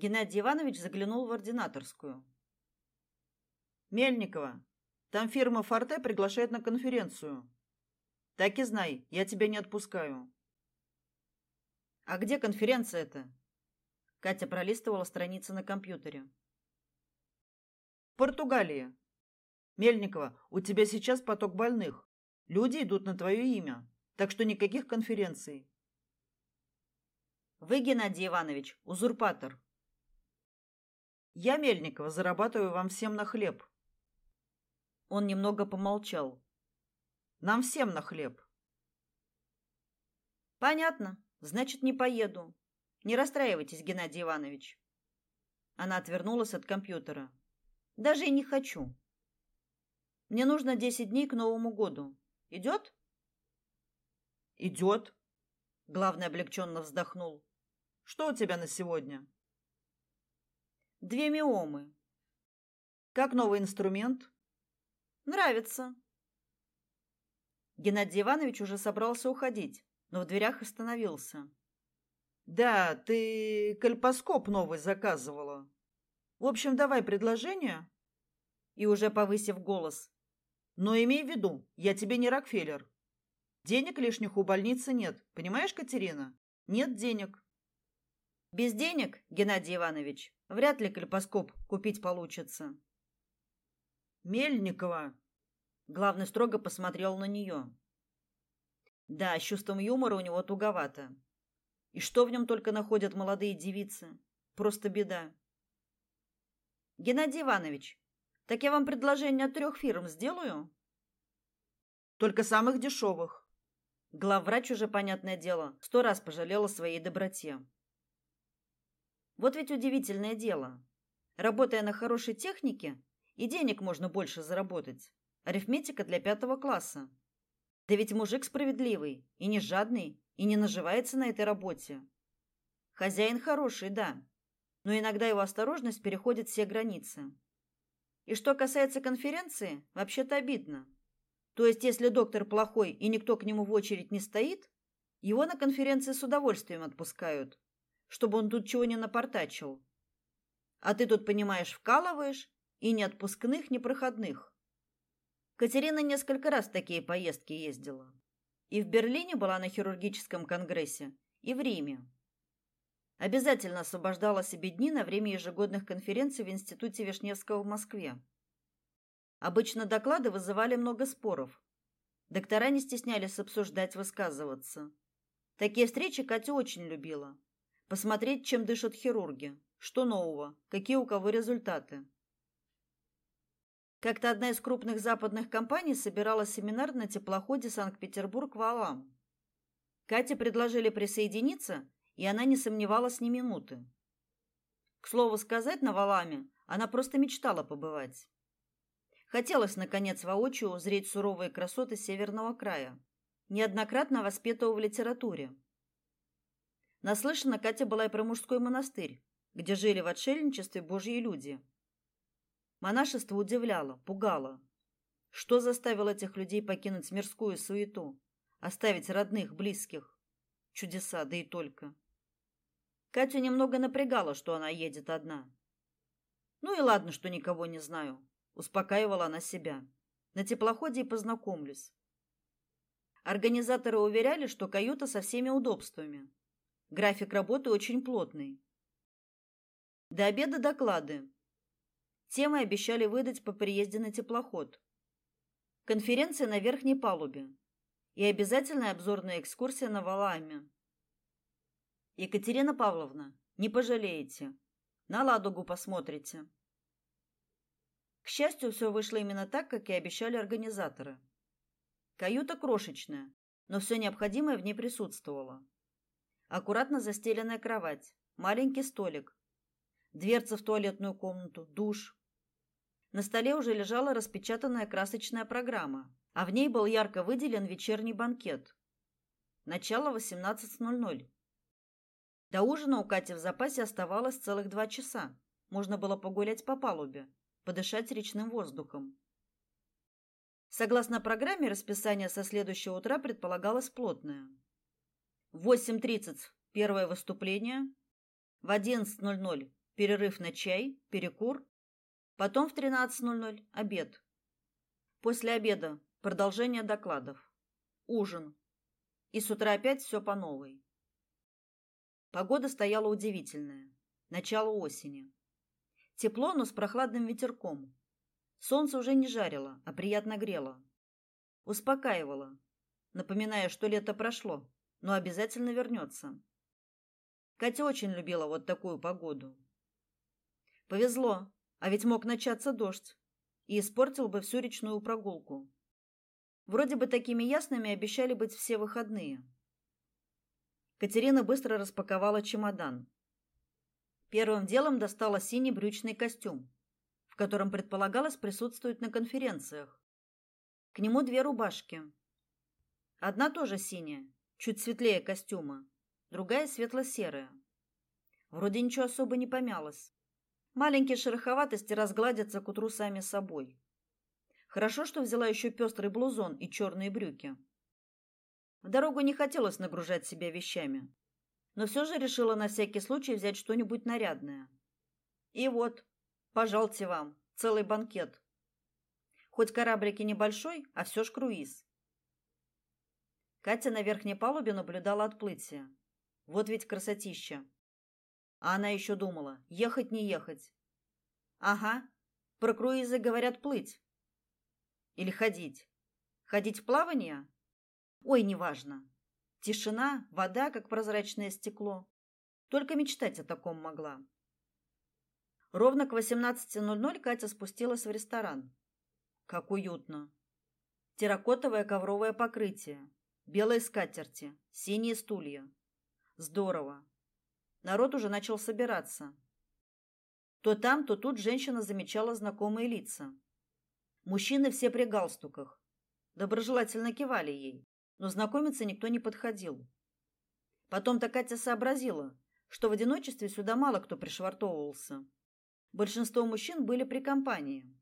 Геннадий Иванович заглянул в ординаторскую. Мельникова, там фирма Форте приглашает на конференцию. Так и знай, я тебя не отпускаю. А где конференция это? Катя пролистывала страницы на компьютере. В Португалии. Мельникова, у тебя сейчас поток больных. Люди идут на твое имя, так что никаких конференций. Вы, Геннадий Иванович, узурпатор. Я, Мельникова, зарабатываю вам всем на хлеб. Он немного помолчал. Нам всем на хлеб. Понятно. Значит, не поеду. Не расстраивайтесь, Геннадий Иванович. Она отвернулась от компьютера. Даже и не хочу. Мне нужно десять дней к Новому году. Идет? Идет. Главный облегченно вздохнул. Что у тебя на сегодня? Две миомы. Как новый инструмент? Нравится. Геннадий Иванович уже собрался уходить, но в дверях остановился. Да, ты кальпоскоп новый заказывала. В общем, давай предложение. И уже повысив голос. Но имей в виду, я тебе не Рокфеллер. Денег лишних у больницы нет, понимаешь, Катерина? Нет денег. Без денег, Геннадий Иванович, вряд ли кальпоскоп купить получится. Мельникова. Главный строго посмотрел на нее. Да, с чувством юмора у него туговато. И что в нем только находят молодые девицы? Просто беда. Геннадий Иванович, так я вам предложение от трех фирм сделаю? Только самых дешевых. Главврач уже, понятное дело, сто раз пожалела своей доброте. Вот ведь удивительное дело. Работая на хорошей технике, и денег можно больше заработать. Арифметика для пятого класса. Да ведь мужик справедливый и не жадный, и не наживается на этой работе. Хозяин хороший, да, но иногда его осторожность переходит все границы. И что касается конференции, вообще-то обидно. То есть, если доктор плохой и никто к нему в очередь не стоит, его на конференции с удовольствием отпускают, чтобы он тут чего не напортачил. А ты тут, понимаешь, вкалываешь, и ни отпускных, ни проходных. Катерина несколько раз в такие поездки ездила. И в Берлине была на хирургическом конгрессе, и в Риме. Обязательно освобождала себе дни на время ежегодных конференций в Институте Вишневского в Москве. Обычно доклады вызывали много споров. Доктора не стеснялись обсуждать, высказываться. Такие встречи Катя очень любила. Посмотреть, чем дышат хирурги, что нового, какие у кого результаты. Как-то одна из крупных западных компаний собирала семинар на теплоходе Санкт-Петербург-Валам. Кате предложили присоединиться, и она не сомневалась ни минуты. К слову сказать, на Валаме она просто мечтала побывать. Хотелось наконец воочию узреть суровые красоты северного края, неоднократно воспетого в литературе. Наслышана Катя была и про мужской монастырь, где жили в отшельничестве божьи люди. Монашество удивляло, пугало. Что заставило этих людей покинуть мирскую суету, оставить родных, близких? Чудеса, да и только. Катю немного напрягало, что она едет одна. Ну и ладно, что никого не знаю, успокаивала она себя. На теплоходе и познакомлюсь. Организаторы уверяли, что каюта со всеми удобствами. График работы очень плотный. До обеда доклады, Темы обещали выдать по приезде на теплоход. Конференция на верхней палубе и обязательная обзорная экскурсия на Валааме. Екатерина Павловна, не пожалеете. На Ладогу посмотрите. К счастью, все вышло именно так, как и обещали организаторы. Каюта крошечная, но все необходимое в ней присутствовало. Аккуратно застеленная кровать, маленький столик, дверца в туалетную комнату, душ, на столе уже лежала распечатанная красочная программа, а в ней был ярко выделен вечерний банкет. Начало 18:00. До ужина у Кати в запасе оставалось целых два часа. Можно было погулять по палубе, подышать речным воздухом. Согласно программе, расписание со следующего утра предполагалось плотное. В 8:30 первое выступление, в 11:00 перерыв на чай, перекур, потом в 13:00 обед. После обеда продолжение докладов. Ужин. И с утра опять все по новой. Погода стояла удивительная. Начало осени. Тепло, но с прохладным ветерком. Солнце уже не жарило, а приятно грело. Успокаивало, напоминая, что лето прошло, но обязательно вернется. Катя очень любила вот такую погоду. Повезло, а ведь мог начаться дождь и испортил бы всю речную прогулку. Вроде бы такими ясными обещали быть все выходные. Катерина быстро распаковала чемодан. Первым делом достала синий брючный костюм, в котором предполагалось присутствовать на конференциях. К нему две рубашки. Одна тоже синяя, чуть светлее костюма, другая светло-серая. Вроде ничего особо не помялось. Маленькие шероховатости разгладятся к утру сами собой. Хорошо, что взяла еще пестрый блузон и черные брюки. В дорогу не хотелось нагружать себя вещами, но все же решила на всякий случай взять что-нибудь нарядное. И вот, пожалуйте вам, целый банкет. Хоть кораблик и небольшой, а все ж круиз. Катя на верхней палубе наблюдала отплытие. Вот ведь красотища. А она еще думала, ехать не ехать. Ага, про круизы говорят плыть. Или ходить. Ходить в плавание? Ой, неважно. Тишина, вода, как прозрачное стекло. Только мечтать о таком могла. Ровно к 18:00 Катя спустилась в ресторан. Как уютно. Терракотовое ковровое покрытие, белые скатерти, синие стулья. Здорово. Народ уже начал собираться. То там, то тут женщина замечала знакомые лица. Мужчины все при галстуках. Доброжелательно кивали ей, но знакомиться никто не подходил. Потом-то Катя сообразила, что в одиночестве сюда мало кто пришвартовывался. Большинство мужчин были при компании.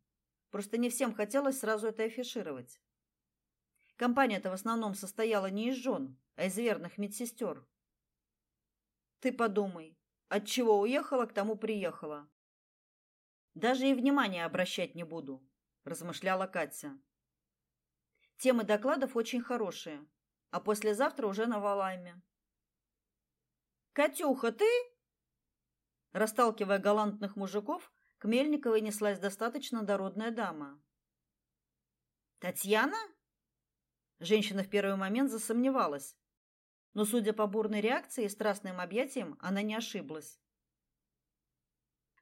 Просто не всем хотелось сразу это афишировать. Компания-то в основном состояла не из жен, а из верных медсестер. Ты подумай, от чего уехала, к тому приехала. Даже и внимания обращать не буду, размышляла Катя. Темы докладов очень хорошие, а послезавтра уже на Валайме. Катюха, ты? Расталкивая галантных мужиков, к Мельниковой неслась достаточно дородная дама. Татьяна? Женщина в первый момент засомневалась, но, судя по бурной реакции и страстным объятиям, она не ошиблась.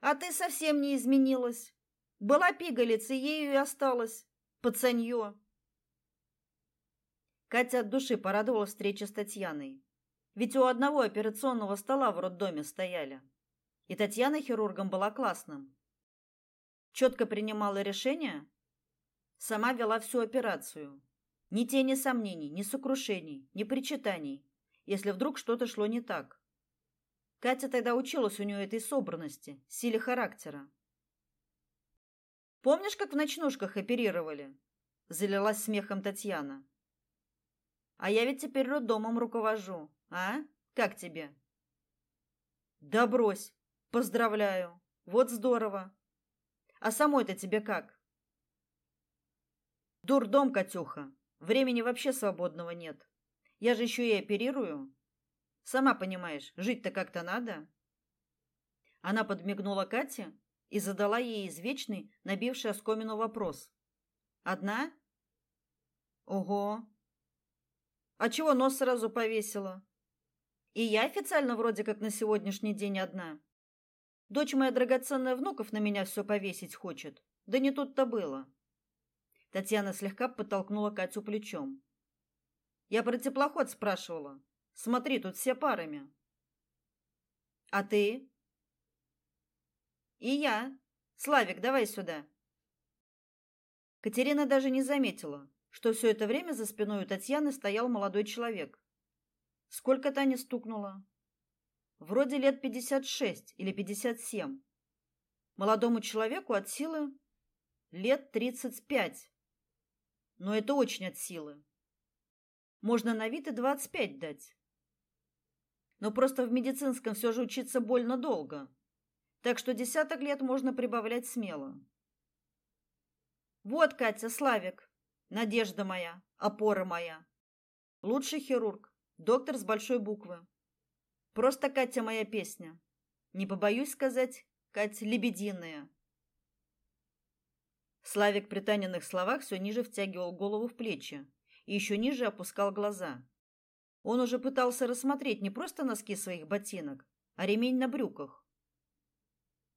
А ты совсем не изменилась. Была пигалицей, ею и осталась. Пацанье. Катя от души порадовалась встрече с Татьяной. Ведь у одного операционного стола в роддоме стояли. И Татьяна хирургом была классным. Четко принимала решения, сама вела всю операцию. Ни тени сомнений, ни сокрушений, ни причитаний если вдруг что-то шло не так. Катя тогда училась у нее этой собранности, силе характера. Помнишь, как в ночнушках оперировали? Залилась смехом Татьяна. А я ведь теперь роддомом руковожу, а? Как тебе? Да брось. Поздравляю. Вот здорово. А самой-то тебе как? Дурдом, Катюха. Времени вообще свободного нет. Я же еще и оперирую. Сама понимаешь, жить-то как-то надо. Она подмигнула Кате и задала ей извечный, набивший оскомину вопрос. Одна? Ого. А чего нос сразу повесила? И я официально вроде как на сегодняшний день одна. Дочь моя драгоценная внуков на меня все повесить хочет. Да не тут-то было. Татьяна слегка подтолкнула Катю плечом. Я про теплоход спрашивала. Смотри, тут все парами. А ты? И я. Славик, давай сюда. Катерина даже не заметила, что все это время за спиной у Татьяны стоял молодой человек. Сколько Таня стукнула? Вроде лет пятьдесят шесть или пятьдесят семь. Молодому человеку от силы лет тридцать пять. Но это очень от силы. Можно на вид и 25 дать. Но просто в медицинском все же учиться больно долго. Так что десяток лет можно прибавлять смело. Вот, Катя, Славик, надежда моя, опора моя. Лучший хирург, доктор с большой буквы. Просто Катя моя песня. Не побоюсь сказать, Катя лебединая. Славик при Таниных словах все ниже втягивал голову в плечи и еще ниже опускал глаза. Он уже пытался рассмотреть не просто носки своих ботинок, а ремень на брюках.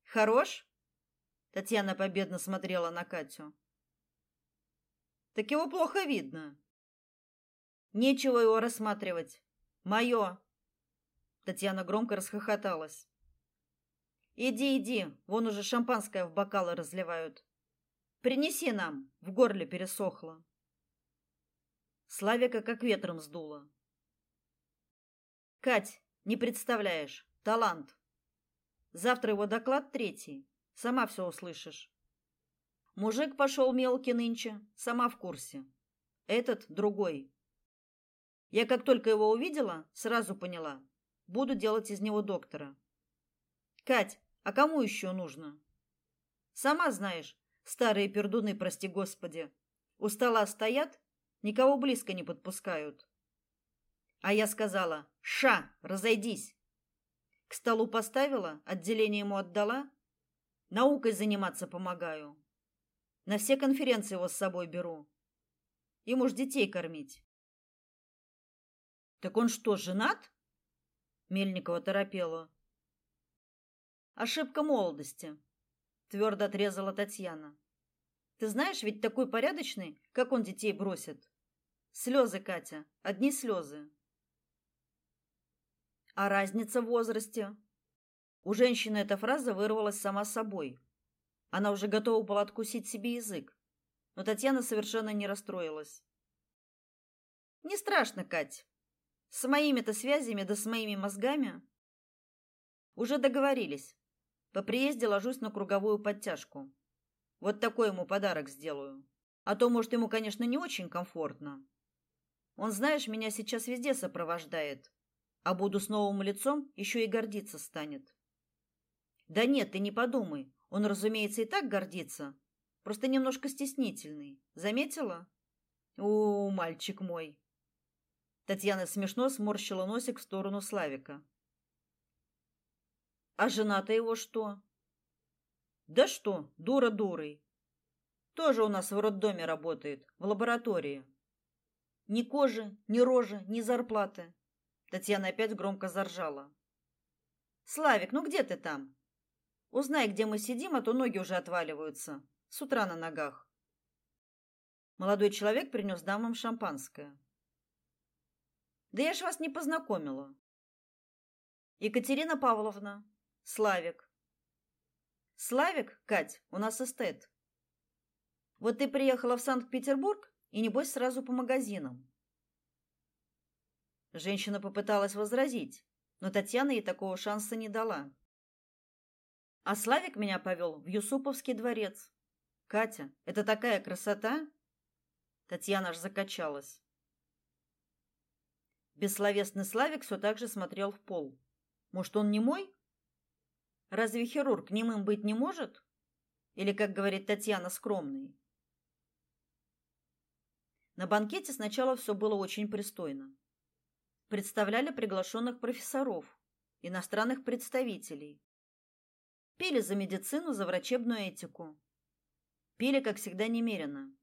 Хорош? Татьяна победно смотрела на Катю. Так его плохо видно. Нечего его рассматривать. Мое. Татьяна громко расхохоталась. Иди, иди, вон уже шампанское в бокалы разливают. Принеси нам, в горле пересохло. Славика как ветром сдуло. Кать, не представляешь, талант. Завтра его доклад третий. Сама все услышишь. Мужик пошел мелкий нынче, сама в курсе. Этот другой. Я как только его увидела, сразу поняла. Буду делать из него доктора. Кать, а кому еще нужно? Сама знаешь, Старые пердуны, прости господи. У стола стоят, никого близко не подпускают. А я сказала: "Ша, разойдись". К столу поставила, отделение ему отдала. Наукой заниматься помогаю. На все конференции его с собой беру. Ему ж детей кормить. Так он что, женат? Мельникова торопела. Ошибка молодости твердо отрезала Татьяна. Ты знаешь, ведь такой порядочный, как он детей бросит. Слезы, Катя, одни слезы. А разница в возрасте? У женщины эта фраза вырвалась сама собой. Она уже готова была откусить себе язык. Но Татьяна совершенно не расстроилась. Не страшно, Кать. С моими-то связями да с моими мозгами уже договорились. По приезде ложусь на круговую подтяжку. Вот такой ему подарок сделаю. А то, может, ему, конечно, не очень комфортно. Он, знаешь, меня сейчас везде сопровождает. А буду с новым лицом, еще и гордиться станет. Да нет, ты не подумай. Он, разумеется, и так гордится. Просто немножко стеснительный. Заметила? О, мальчик мой. Татьяна смешно сморщила носик в сторону Славика. А жена-то его что? Да что, дура дурой. Тоже у нас в роддоме работает, в лаборатории. Ни кожи, ни рожи, ни зарплаты. Татьяна опять громко заржала. Славик, ну где ты там? Узнай, где мы сидим, а то ноги уже отваливаются. С утра на ногах. Молодой человек принес дамам шампанское. Да я ж вас не познакомила. Екатерина Павловна, Славик. Славик, Кать, у нас эстет. Вот ты приехала в Санкт-Петербург и небось сразу по магазинам. Женщина попыталась возразить, но Татьяна ей такого шанса не дала. А Славик меня повел в Юсуповский дворец. Катя, это такая красота? Татьяна аж закачалась. Бессловесный Славик все так же смотрел в пол. Может, он не мой? Разве хирург немым быть не может? Или, как говорит Татьяна, скромный? На банкете сначала все было очень пристойно. Представляли приглашенных профессоров, иностранных представителей. Пили за медицину, за врачебную этику. Пили, как всегда, немерено.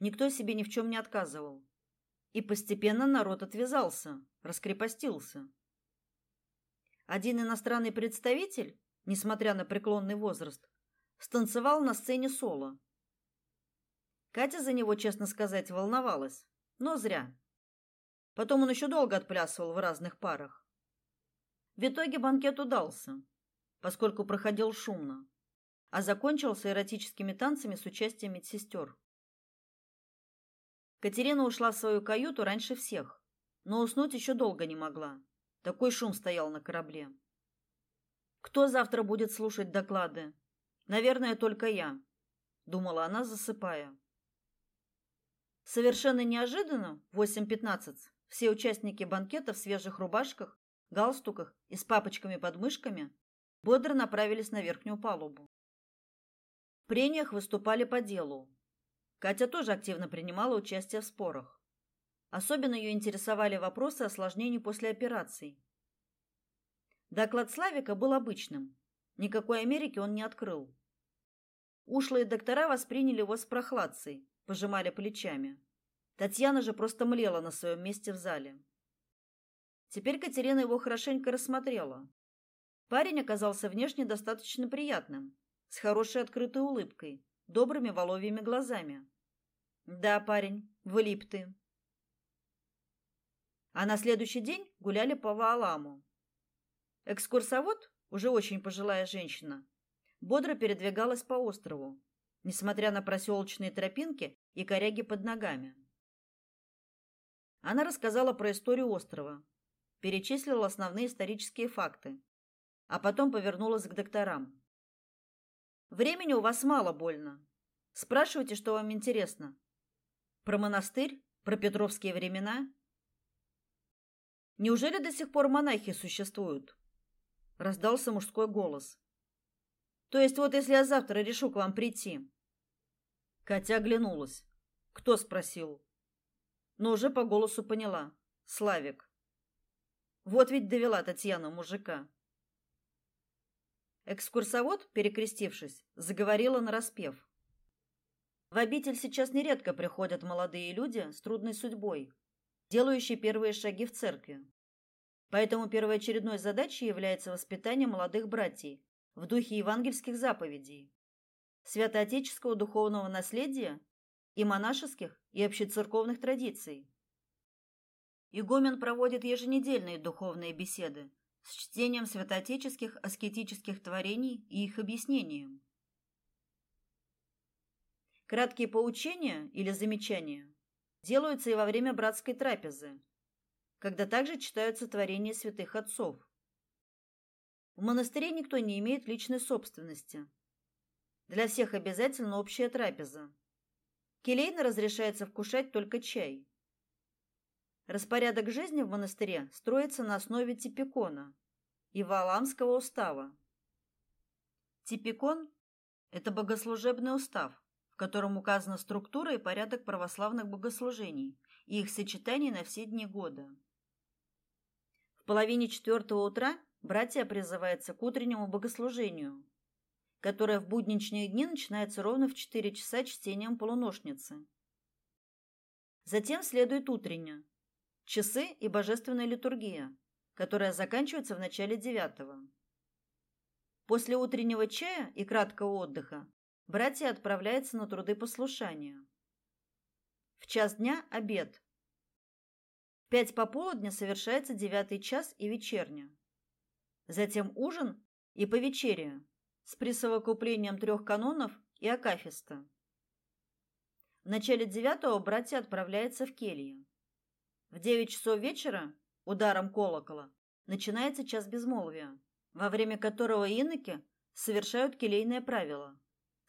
Никто себе ни в чем не отказывал. И постепенно народ отвязался, раскрепостился. Один иностранный представитель, несмотря на преклонный возраст, станцевал на сцене соло. Катя за него, честно сказать, волновалась, но зря. Потом он еще долго отплясывал в разных парах. В итоге банкет удался, поскольку проходил шумно, а закончился эротическими танцами с участием медсестер. Катерина ушла в свою каюту раньше всех, но уснуть еще долго не могла. Такой шум стоял на корабле. Кто завтра будет слушать доклады? Наверное, только я, думала она, засыпая. Совершенно неожиданно в 8:15 все участники банкета в свежих рубашках, галстуках и с папочками под мышками бодро направились на верхнюю палубу. В прениях выступали по делу. Катя тоже активно принимала участие в спорах. Особенно ее интересовали вопросы осложнений после операций. Доклад Славика был обычным. Никакой Америки он не открыл. Ушлые доктора восприняли его с прохладцей, пожимали плечами. Татьяна же просто млела на своем месте в зале. Теперь Катерина его хорошенько рассмотрела. Парень оказался внешне достаточно приятным, с хорошей открытой улыбкой, добрыми воловьими глазами. Да, парень, влип ты. А на следующий день гуляли по Вааламу. Экскурсовод, уже очень пожилая женщина, бодро передвигалась по острову, несмотря на проселочные тропинки и коряги под ногами. Она рассказала про историю острова, перечислила основные исторические факты, а потом повернулась к докторам. Времени у вас мало больно. Спрашивайте, что вам интересно. Про монастырь, про петровские времена? Неужели до сих пор монахи существуют? Раздался мужской голос. То есть вот если я завтра решу к вам прийти. Катя оглянулась. Кто спросил? Но уже по голосу поняла. Славик. Вот ведь довела Татьяна мужика. Экскурсовод, перекрестившись, заговорила на распев. В обитель сейчас нередко приходят молодые люди с трудной судьбой, делающие первые шаги в церкви. Поэтому первоочередной задачей является воспитание молодых братьев в духе евангельских заповедей, святоотеческого духовного наследия и монашеских и общецерковных традиций. Игумен проводит еженедельные духовные беседы с чтением святоотеческих аскетических творений и их объяснением. Краткие поучения или замечания делаются и во время братской трапезы, когда также читаются творения святых отцов. В монастыре никто не имеет личной собственности. Для всех обязательно общая трапеза. Келейно разрешается вкушать только чай. Распорядок жизни в монастыре строится на основе типикона и Валамского устава. Типикон – это богослужебный устав, котором указана структура и порядок православных богослужений и их сочетаний на все дни года. В половине четвертого утра братья призываются к утреннему богослужению, которое в будничные дни начинается ровно в 4 часа чтением полуношницы. Затем следует утренняя, часы и божественная литургия, которая заканчивается в начале девятого. После утреннего чая и краткого отдыха братья отправляются на труды послушания. В час дня обед. В пять пополудня совершается девятый час и вечерня. Затем ужин и повечерие с присовокуплением трех канонов и акафиста. В начале девятого братья отправляются в кельи. В девять часов вечера ударом колокола начинается час безмолвия, во время которого иноки совершают келейное правило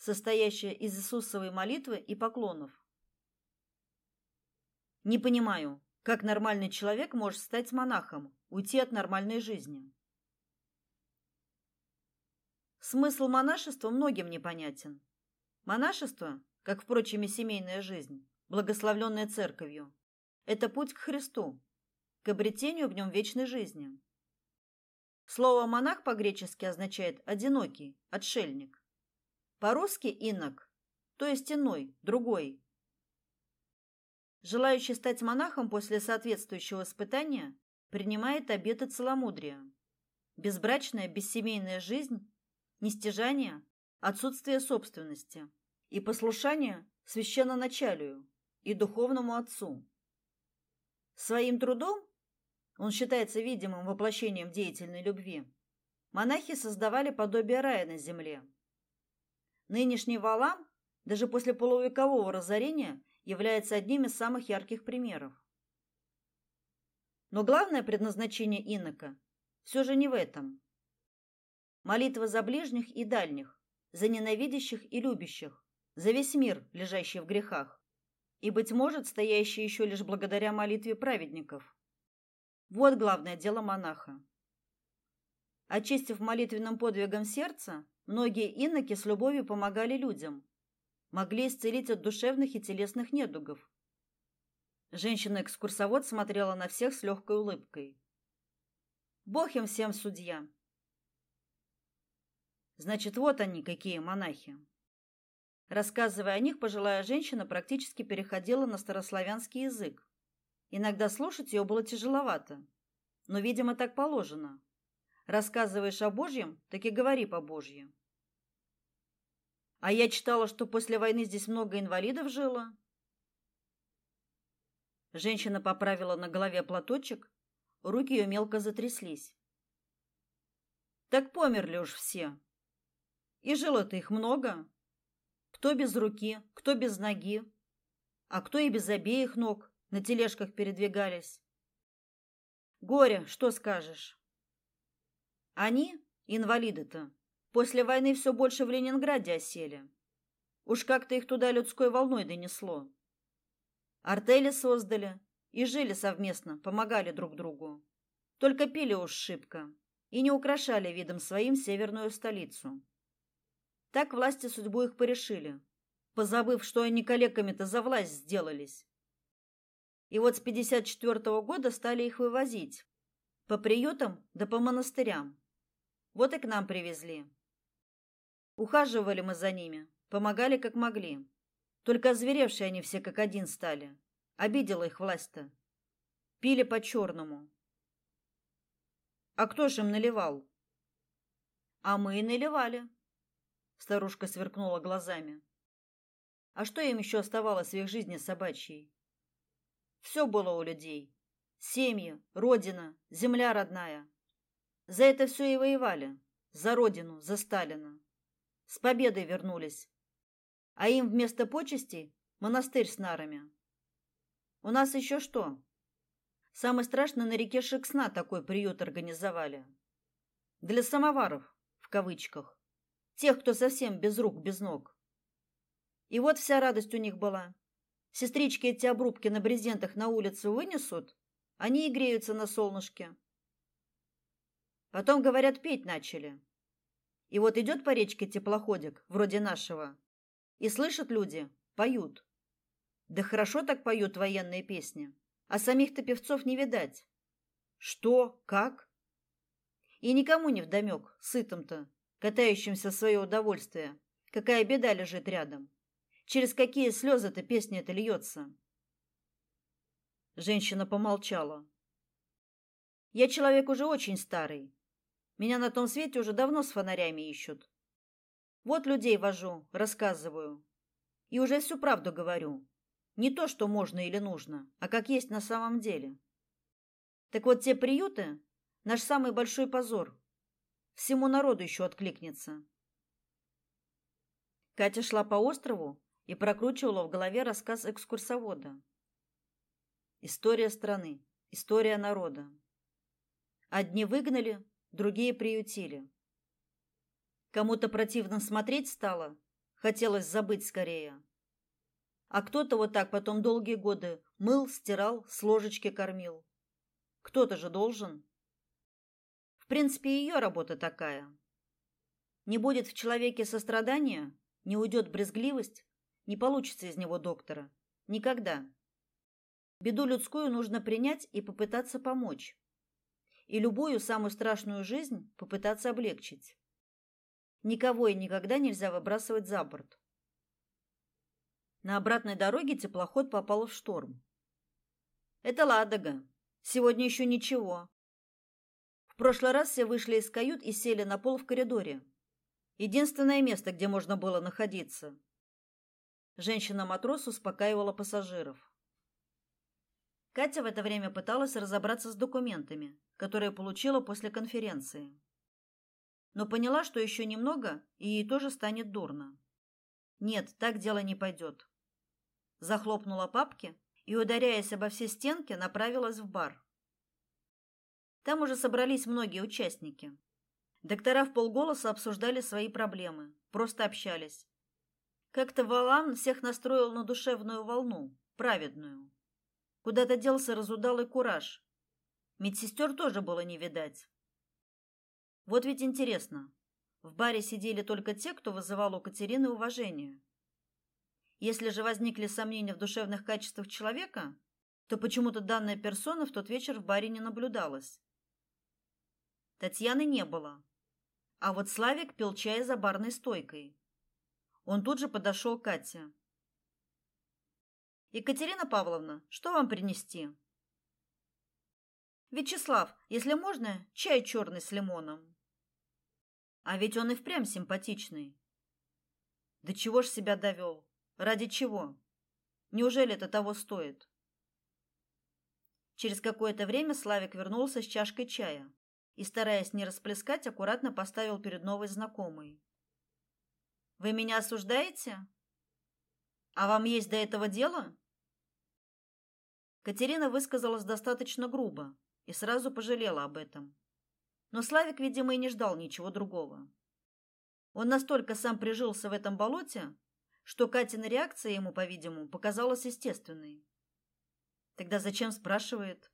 состоящая из Иисусовой молитвы и поклонов. Не понимаю, как нормальный человек может стать монахом, уйти от нормальной жизни. Смысл монашества многим непонятен. Монашество, как, впрочем, и семейная жизнь, благословленная церковью, это путь к Христу, к обретению в нем вечной жизни. Слово монах по-гречески означает одинокий, отшельник. По-русски инок, то есть иной, другой. Желающий стать монахом после соответствующего испытания принимает обеты целомудрия. Безбрачная, бессемейная жизнь, нестяжание, отсутствие собственности и послушание священноначалию и духовному отцу. Своим трудом, он считается видимым воплощением деятельной любви, монахи создавали подобие рая на земле – Нынешний Валам, даже после полувекового разорения, является одним из самых ярких примеров. Но главное предназначение инока все же не в этом. Молитва за ближних и дальних, за ненавидящих и любящих, за весь мир, лежащий в грехах, и быть может, стоящий еще лишь благодаря молитве праведников. Вот главное дело монаха. Очистив молитвенным подвигом сердце, многие иноки с любовью помогали людям, могли исцелить от душевных и телесных недугов. Женщина-экскурсовод смотрела на всех с легкой улыбкой. Бог им всем судья. Значит, вот они какие монахи. Рассказывая о них, пожилая женщина практически переходила на старославянский язык. Иногда слушать ее было тяжеловато, но, видимо, так положено. Рассказываешь о Божьем, так и говори по-божьи. А я читала, что после войны здесь много инвалидов жило. Женщина поправила на голове платочек, руки ее мелко затряслись. Так померли уж все. И жило-то их много. Кто без руки, кто без ноги, а кто и без обеих ног на тележках передвигались. Горе, что скажешь? Они, инвалиды-то, после войны все больше в Ленинграде осели. Уж как-то их туда людской волной донесло. Артели создали и жили совместно, помогали друг другу. Только пили уж шибко и не украшали видом своим северную столицу. Так власти судьбу их порешили, позабыв, что они калеками-то за власть сделались. И вот с 54 -го года стали их вывозить по приютам да по монастырям. Вот и к нам привезли. Ухаживали мы за ними, помогали как могли. Только озверевшие они все как один стали. Обидела их власть-то. Пили по-черному. А кто же им наливал? А мы и наливали. Старушка сверкнула глазами. А что им еще оставалось в их жизни собачьей? Все было у людей. Семьи, родина, земля родная. За это все и воевали. За родину, за Сталина. С победой вернулись. А им вместо почестей монастырь с нарами. У нас еще что? Самое страшное на реке Шексна такой приют организовали. Для самоваров, в кавычках. Тех, кто совсем без рук, без ног. И вот вся радость у них была. Сестрички эти обрубки на брезентах на улицу вынесут, они и греются на солнышке. Потом, говорят, петь начали. И вот идет по речке теплоходик, вроде нашего, и слышат люди, поют. Да хорошо так поют военные песни, а самих-то певцов не видать. Что, как? И никому не вдомек, сытым-то, катающимся в свое удовольствие, какая беда лежит рядом. Через какие слезы-то песня эта льется. Женщина помолчала. Я человек уже очень старый, меня на том свете уже давно с фонарями ищут. Вот людей вожу, рассказываю. И уже всю правду говорю. Не то, что можно или нужно, а как есть на самом деле. Так вот те приюты наш самый большой позор. Всему народу еще откликнется. Катя шла по острову и прокручивала в голове рассказ экскурсовода. История страны, история народа. Одни выгнали, другие приютили. Кому-то противно смотреть стало, хотелось забыть скорее. А кто-то вот так потом долгие годы мыл, стирал, с ложечки кормил. Кто-то же должен. В принципе, ее работа такая. Не будет в человеке сострадания, не уйдет брезгливость, не получится из него доктора. Никогда. Беду людскую нужно принять и попытаться помочь и любую самую страшную жизнь попытаться облегчить. Никого и никогда нельзя выбрасывать за борт. На обратной дороге теплоход попал в шторм. Это Ладога. Сегодня еще ничего. В прошлый раз все вышли из кают и сели на пол в коридоре. Единственное место, где можно было находиться. Женщина-матрос успокаивала пассажиров. Катя в это время пыталась разобраться с документами, которые получила после конференции. Но поняла, что еще немного, и ей тоже станет дурно. Нет, так дело не пойдет. Захлопнула папки и, ударяясь обо все стенки, направилась в бар. Там уже собрались многие участники. Доктора в полголоса обсуждали свои проблемы, просто общались. Как-то Валан всех настроил на душевную волну, праведную. Куда-то делся разудалый кураж. Медсестер тоже было не видать. Вот ведь интересно. В баре сидели только те, кто вызывал у Катерины уважение. Если же возникли сомнения в душевных качествах человека, то почему-то данная персона в тот вечер в баре не наблюдалась. Татьяны не было. А вот Славик пил чай за барной стойкой. Он тут же подошел к Кате. Екатерина Павловна, что вам принести? Вячеслав, если можно, чай черный с лимоном. А ведь он и впрямь симпатичный. Да чего ж себя довел? Ради чего? Неужели это того стоит? Через какое-то время Славик вернулся с чашкой чая и, стараясь не расплескать, аккуратно поставил перед новой знакомой. Вы меня осуждаете? А вам есть до этого дело? Катерина высказалась достаточно грубо и сразу пожалела об этом. Но Славик, видимо, и не ждал ничего другого. Он настолько сам прижился в этом болоте, что Катина реакция ему, по-видимому, показалась естественной. Тогда зачем спрашивает?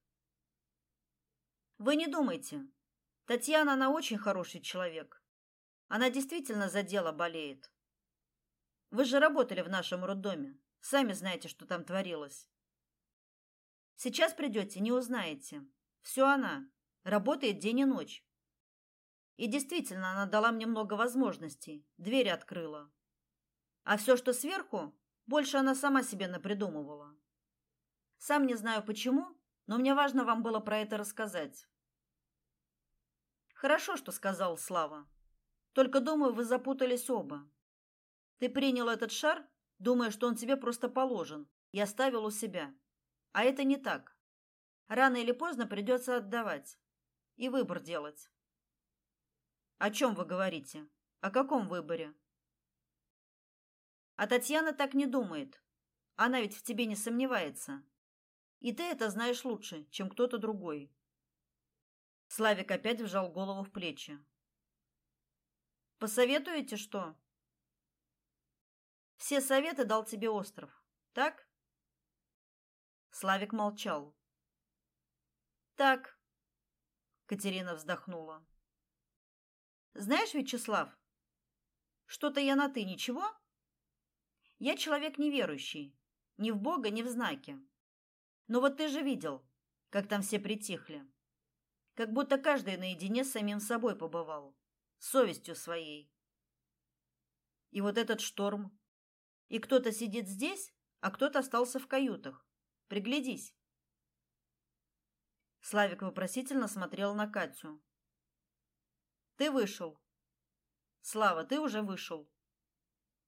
Вы не думайте. Татьяна, она очень хороший человек. Она действительно за дело болеет. Вы же работали в нашем роддоме. Сами знаете, что там творилось. Сейчас придете, не узнаете. Все она. Работает день и ночь. И действительно, она дала мне много возможностей. Двери открыла. А все, что сверху, больше она сама себе напридумывала. Сам не знаю почему, но мне важно вам было про это рассказать. Хорошо, что сказал Слава. Только думаю, вы запутались оба. Ты принял этот шар, думая, что он тебе просто положен, и оставил у себя. А это не так. Рано или поздно придется отдавать и выбор делать. О чем вы говорите? О каком выборе? А Татьяна так не думает. Она ведь в тебе не сомневается. И ты это знаешь лучше, чем кто-то другой. Славик опять вжал голову в плечи. Посоветуете что? Все советы дал тебе остров. Так? Славик молчал. Так. Катерина вздохнула. Знаешь, Вячеслав, что-то я на ты, ничего? Я человек неверующий, ни в Бога, ни в знаки. Но вот ты же видел, как там все притихли. Как будто каждый наедине с самим собой побывал, с совестью своей. И вот этот шторм. И кто-то сидит здесь, а кто-то остался в каютах. Приглядись. Славик вопросительно смотрел на Катю. Ты вышел. Слава, ты уже вышел.